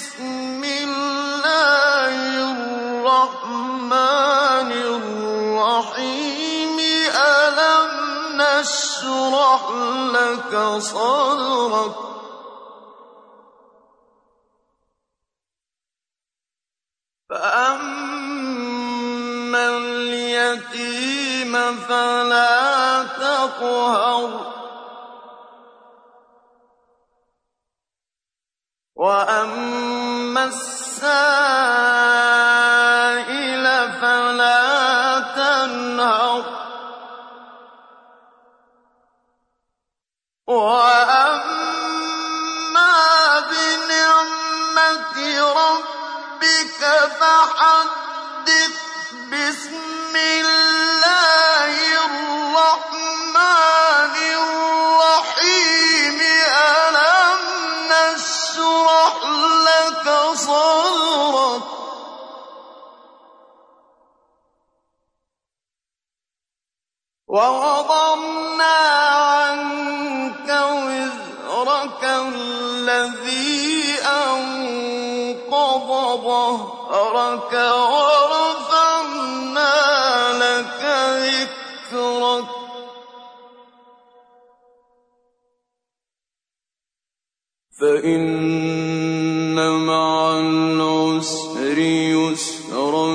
بِسْمِ اللَّهِ الرَّحْمَٰنِ الرَّحِيمِ. أَلَمْ نَشْرَحْ لَكَ صَدْرَكَ؟ فَأَمَّا الْيَتِيمَ فَلَا تَقْهَرْ. وَأَمَّا السَّائِلَ فَلَا تَنْهَرْ. وَأَمَّا بِنِعْمَةِ رَبِّكَ فَحَدِّثْ بِسْمِ وَوَضَعْنَا عَنكَ وِزْرَكَ الَّذِي أَنقَضَ ظَهْرَكَ وَرَفَعْنَا لَكَ ذِكْرَكَ. فَإِنَّ مَعَ الْعُسْرِ يُسْرًا